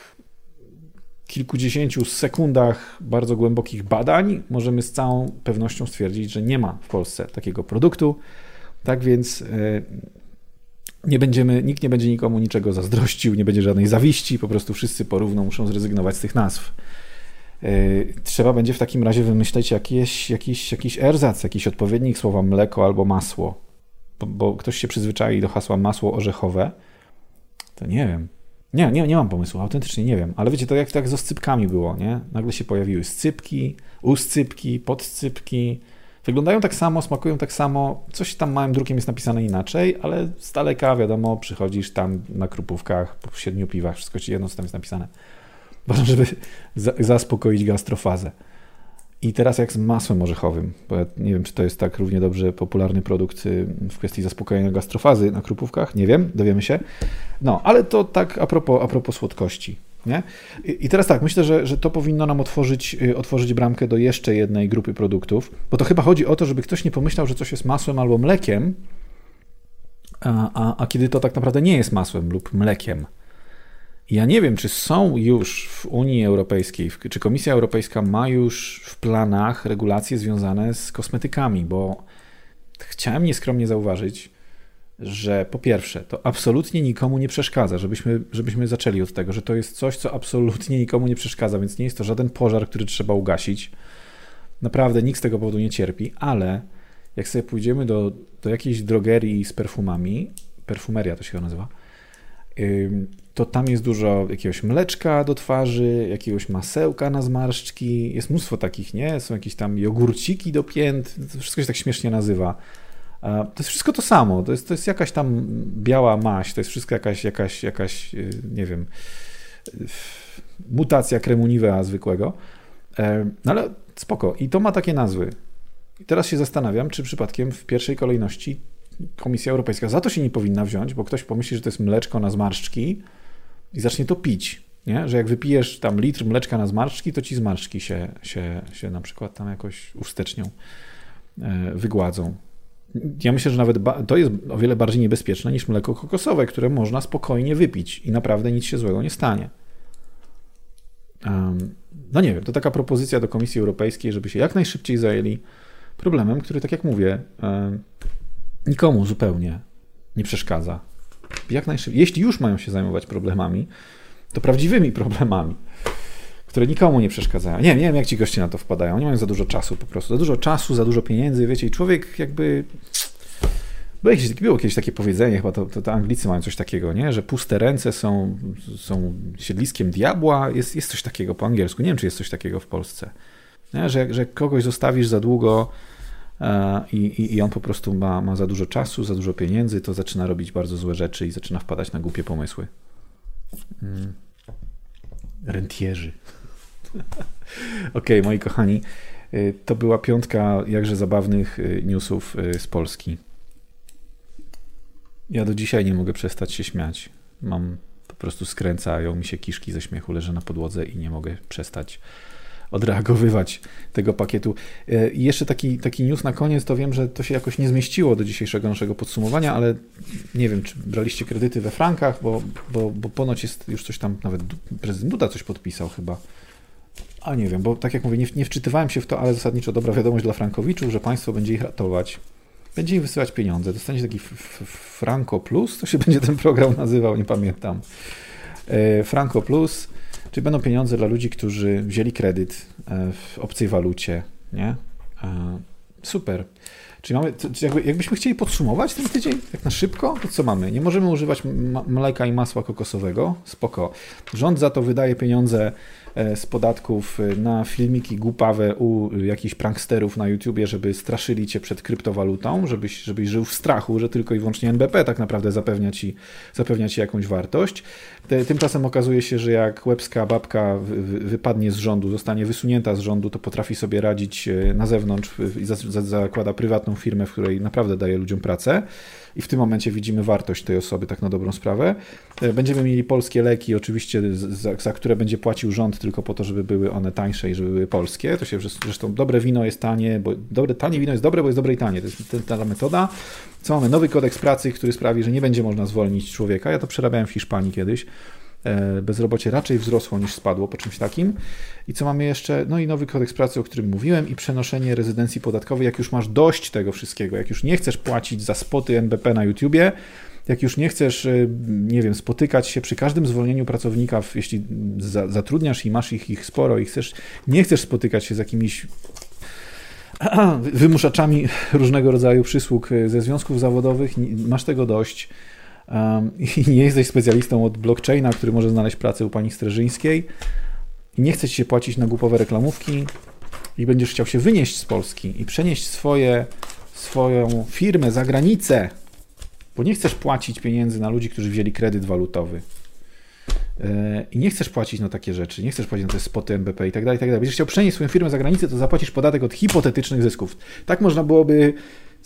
kilkudziesięciu sekundach bardzo głębokich badań możemy z całą pewnością stwierdzić, że nie ma w Polsce takiego produktu. Tak więc e, nie będziemy, nikt nie będzie nikomu niczego zazdrościł, nie będzie żadnej zawiści, po prostu wszyscy porówno muszą zrezygnować z tych nazw. Yy, Trzeba będzie w takim razie wymyśleć jakiś, jakiś, jakiś erzac, jakiś odpowiednik słowa mleko albo masło, bo, bo ktoś się przyzwyczai do hasła masło orzechowe, to nie wiem. Nie, nie, nie mam pomysłu, autentycznie nie wiem, ale wiecie, to jak tak z oscypkami było, nie? Nagle się pojawiły scypki, uscypki, podscypki, Wyglądają tak samo, smakują tak samo, coś tam małym drukiem jest napisane inaczej, ale z daleka wiadomo, przychodzisz tam na krupówkach, po siedmiu piwach, wszystko ci jedno, co tam jest napisane. Ważne, żeby za- zaspokoić gastrofazę. I teraz jak z masłem orzechowym, bo ja nie wiem, czy to jest tak równie dobrze popularny produkt y, w kwestii zaspokojenia gastrofazy na krupówkach, nie wiem, dowiemy się. No, ale to tak a propos, a propos słodkości. Nie? I teraz tak, myślę, że, że to powinno nam otworzyć, y, otworzyć bramkę do jeszcze jednej grupy produktów, bo to chyba chodzi o to, żeby ktoś nie pomyślał, że coś jest masłem albo mlekiem, a, a, a kiedy to tak naprawdę nie jest masłem lub mlekiem. Ja nie wiem, czy są już w Unii Europejskiej, czy Komisja Europejska ma już w planach regulacje związane z kosmetykami, bo chciałem nieskromnie zauważyć, że po pierwsze, to absolutnie nikomu nie przeszkadza, żebyśmy, żebyśmy zaczęli od tego, że to jest coś, co absolutnie nikomu nie przeszkadza, więc nie jest to żaden pożar, który trzeba ugasić. Naprawdę nikt z tego powodu nie cierpi, ale jak sobie pójdziemy do, do jakiejś drogerii z perfumami, perfumeria to się nazywa, to tam jest dużo jakiegoś mleczka do twarzy, jakiegoś masełka na zmarszczki, jest mnóstwo takich, nie? Są jakieś tam jogurciki do pięt, wszystko się tak śmiesznie nazywa. To jest wszystko to samo, to jest, to jest jakaś tam biała maść, to jest wszystko jakaś, jakaś, jakaś yy, nie wiem, yy, mutacja kremu Nivea zwykłego. E, No ale spoko. I to ma takie nazwy. I teraz się zastanawiam, czy przypadkiem w pierwszej kolejności Komisja Europejska za to się nie powinna wziąć, bo ktoś pomyśli, że to jest mleczko na zmarszczki i zacznie to pić. Nie? Że jak wypijesz tam litr mleczka na zmarszczki, to ci zmarszczki się, się, się na przykład tam jakoś uwstecznią, e, wygładzą. Ja myślę, że nawet to jest o wiele bardziej niebezpieczne niż mleko kokosowe, które można spokojnie wypić i naprawdę nic się złego nie stanie. No nie wiem, to taka propozycja do Komisji Europejskiej, żeby się jak najszybciej zajęli problemem, który, tak jak mówię, nikomu zupełnie nie przeszkadza. Jak najszybciej, jeśli już mają się zajmować problemami, to prawdziwymi problemami, które nikomu nie przeszkadzają. Nie, nie wiem, jak ci goście na to wpadają. Nie mają za dużo czasu po prostu. Za dużo czasu, za dużo pieniędzy, wiecie, i człowiek jakby Było, jakieś, było jakieś takie powiedzenie, chyba to, to, to, Anglicy mają coś takiego, nie? że puste ręce są, są siedliskiem diabła. Jest, jest coś takiego po angielsku. Nie wiem, czy jest coś takiego w Polsce. Nie? Że, że kogoś zostawisz za długo e, i, i on po prostu ma, ma za dużo czasu, za dużo pieniędzy, to zaczyna robić bardzo złe rzeczy i zaczyna wpadać na głupie pomysły. Mm. Rentierzy. Okej, okay, moi kochani, y, to była piątka jakże zabawnych y, newsów y, z Polski. Ja do dzisiaj nie mogę przestać się śmiać. Mam po prostu skręcają mi się kiszki ze śmiechu, leżę na podłodze i nie mogę przestać odreagowywać tego pakietu. I jeszcze taki, taki news na koniec, to wiem, że to się jakoś nie zmieściło do dzisiejszego naszego podsumowania, ale nie wiem, czy braliście kredyty we frankach, bo, bo, bo ponoć jest już coś tam, nawet prezydent Duda coś podpisał chyba a nie wiem, bo tak jak mówię, nie, nie wczytywałem się w to, ale zasadniczo dobra wiadomość dla Frankowiczów, że państwo będzie ich ratować, będzie im wysyłać pieniądze. Dostaniecie taki Franco Plus, to się będzie ten program nazywał, nie pamiętam. E, Franco Plus, czyli będą pieniądze dla ludzi, którzy wzięli kredyt e, w obcej walucie, nie? E, super. Czyli mamy, jakby, jakbyśmy chcieli podsumować ten tydzień, tak na szybko, to co mamy? Nie możemy używać mleka i masła kokosowego, spoko. Rząd za to wydaje pieniądze z podatków e, na filmiki głupawe u jakichś pranksterów na YouTubie, żeby straszyli cię przed kryptowalutą, żebyś, żebyś żył w strachu, że tylko i wyłącznie NBP tak naprawdę zapewnia ci, zapewnia ci jakąś wartość. Tymczasem okazuje się, że jak łebska babka wypadnie z rządu, zostanie wysunięta z rządu, to potrafi sobie radzić e, na zewnątrz i zakłada prywatną firmę, w której naprawdę daje ludziom pracę i w tym momencie widzimy wartość tej osoby, tak na dobrą sprawę. E, będziemy mieli polskie leki, oczywiście, za, za, które będzie płacił rząd tylko po to, żeby były one tańsze i żeby były polskie. To się zresztą dobre wino jest tanie, bo dobre, tanie wino jest dobre, bo jest dobre i tanie. To jest ta metoda. Co mamy? Nowy kodeks pracy, który sprawi, że nie będzie można zwolnić człowieka. Ja to przerabiałem w Hiszpanii kiedyś. E, bezrobocie raczej wzrosło niż spadło po czymś takim. I co mamy jeszcze? No i nowy kodeks pracy, o którym mówiłem, i przenoszenie rezydencji podatkowej. Jak już masz dość tego wszystkiego, jak już nie chcesz płacić za spoty NBP na YouTubie, jak już nie chcesz, e, nie wiem, spotykać się przy każdym zwolnieniu pracownika, jeśli zatrudniasz i masz ich, ich sporo i chcesz, nie chcesz spotykać się z jakimiś wymuszaczami różnego rodzaju przysług e, ze związków zawodowych, masz tego dość, um, i nie jesteś specjalistą od blockchaina, który może znaleźć pracę u pani Streżyńskiej i nie chce ci się płacić na głupowe reklamówki i będziesz chciał się wynieść z Polski i przenieść swoje, swoją firmę za granicę, bo nie chcesz płacić pieniędzy na ludzi, którzy wzięli kredyt walutowy. E, I nie chcesz płacić na takie rzeczy, nie chcesz płacić na te spoty MBP i tak dalej, i tak dalej. Będziesz chciał przenieść swoją firmę za granicę, to zapłacisz podatek od hipotetycznych zysków. Tak można byłoby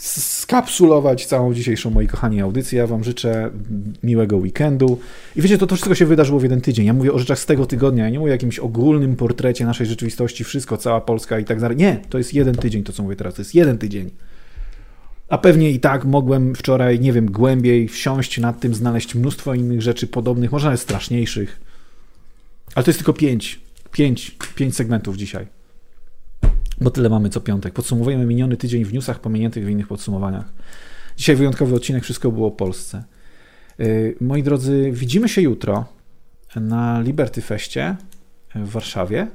skapsulować całą dzisiejszą, moi kochani, audycję. Ja Wam życzę miłego weekendu. I wiecie, to, to wszystko się wydarzyło w jeden tydzień. Ja mówię o rzeczach z tego tygodnia, ja nie mówię o jakimś ogólnym portrecie naszej rzeczywistości, wszystko, cała Polska i tak dalej. Nie, to jest jeden tydzień, to co mówię teraz, to jest jeden tydzień. A pewnie i tak mogłem wczoraj, nie wiem, głębiej wsiąść nad tym, znaleźć mnóstwo innych rzeczy podobnych, może nawet straszniejszych. Ale to jest tylko pięć, pięć, pięć segmentów dzisiaj. Bo tyle mamy co piątek. Podsumowujemy miniony tydzień w newsach pominiętych w innych podsumowaniach. Dzisiaj wyjątkowy odcinek, wszystko było o Polsce. Y, moi drodzy, widzimy się jutro na Liberty Feście w Warszawie.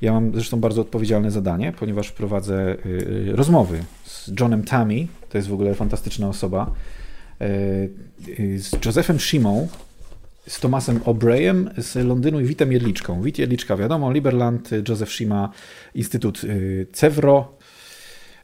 Ja mam zresztą bardzo odpowiedzialne zadanie, ponieważ prowadzę y, y, rozmowy z Johnem Tammy, to jest w ogóle fantastyczna osoba, z Josephem Shimą, z Tomasem O'Brayem z Londynu i Witem Jedliczką. Wit Jedliczka, wiadomo, Liberland, Joseph Shima, Instytut y, Cevro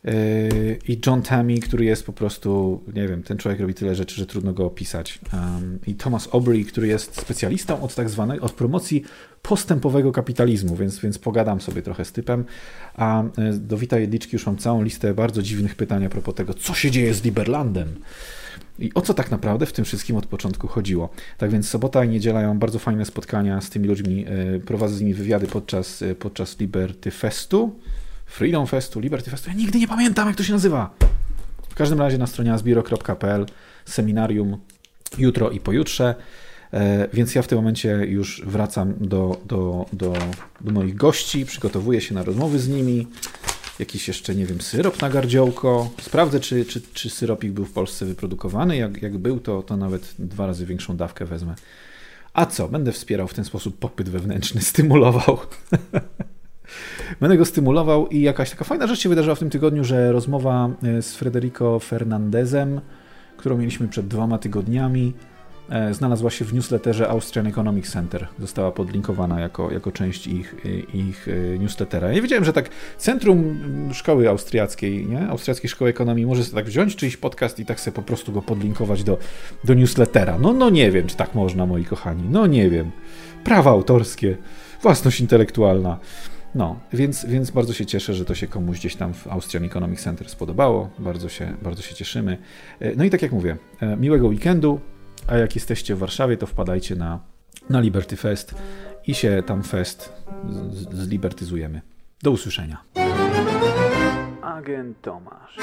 y, i John Tammy, który jest po prostu, nie wiem, ten człowiek robi tyle rzeczy, że trudno go opisać. Um, I Thomas Aubrey, który jest specjalistą od tak zwanej, od promocji postępowego kapitalizmu, więc, więc pogadam sobie trochę z typem. A y, do Wita Jedliczki już mam całą listę bardzo dziwnych pytań a propos tego, co się dzieje z Liberlandem. I o co tak naprawdę w tym wszystkim od początku chodziło? Tak więc sobota i niedziela ja bardzo fajne spotkania z tymi ludźmi, e, prowadzę z nimi wywiady podczas, e, podczas Liberty Festu, Freedom Festu, Liberty Festu, ja nigdy nie pamiętam jak to się nazywa. W każdym razie na stronie azbiro.pl seminarium jutro i pojutrze, e, więc ja w tym momencie już wracam do, do, do, do moich gości, przygotowuję się na rozmowy z nimi, jakiś jeszcze, nie wiem, syrop na gardziołko. Sprawdzę, czy, czy, czy syropik był w Polsce wyprodukowany. Jak, jak był, to, to nawet dwa razy większą dawkę wezmę. A co? Będę wspierał w ten sposób popyt wewnętrzny, stymulował. Będę go stymulował i jakaś taka fajna rzecz się wydarzyła w tym tygodniu, że rozmowa e, z Federico Fernandezem, którą mieliśmy przed dwoma tygodniami, znalazła się w newsletterze Austrian Economic Center. Została podlinkowana jako, jako część ich, ich e, newslettera. Ja wiedziałem, że tak Centrum Szkoły Austriackiej, nie? Austriackiej Szkoły Ekonomii może sobie tak wziąć czyjś podcast i tak sobie po prostu go podlinkować do, do newslettera. No, no nie wiem, czy tak można, moi kochani. No nie wiem. Prawa autorskie, własność intelektualna. No, więc, więc bardzo się cieszę, że to się komuś gdzieś tam w Austrian Economic Center spodobało. Bardzo się, bardzo się cieszymy. E, no i tak jak mówię, e, miłego weekendu, a jak jesteście w Warszawie, to wpadajcie na, na Liberty Fest i się tam fest z, zlibertyzujemy. Do usłyszenia. Agent Tomasz.